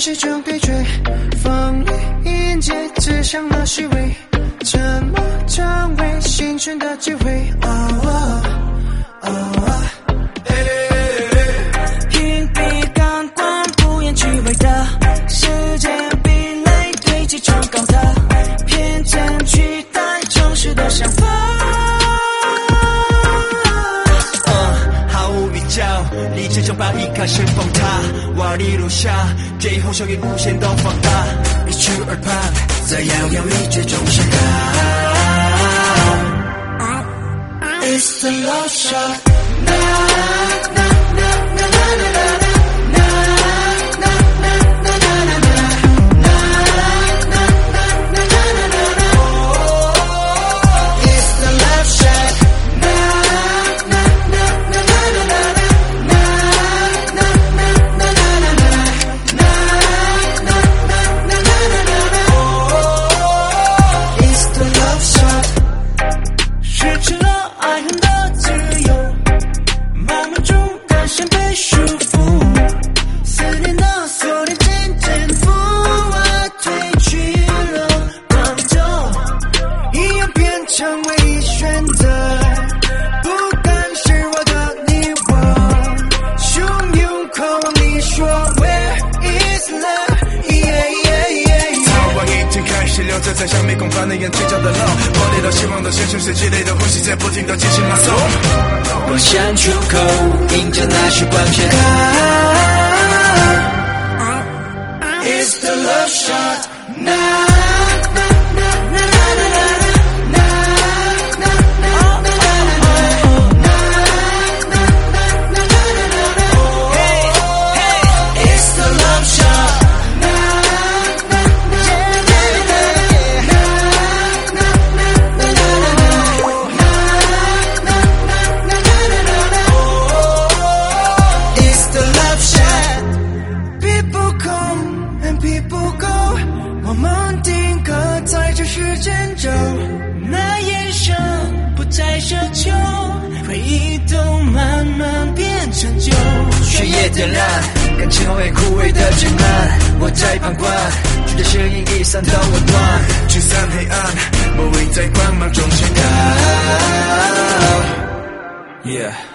实中对决，风雨迎接，只想那虚伪，沉默成为幸存的机会。哦理智就把一开始崩塌，瓦砾落下，最后效应无限的放大，一去而盼，在摇摇欲坠中升高。It's the love shot. 的在像没空翻的眼睛角的漏，破裂了希望的现实是积累的呼吸在不停的进行拉松。我想出口，迎着那束光线。梦定格在这时间轴。那眼神不再奢求，回忆都慢慢变成旧。血液点燃，感情后会枯萎的痉挛。我在旁观，直到声音已散到温暖，驱散黑暗，魔力在光芒中潜逃。Yeah。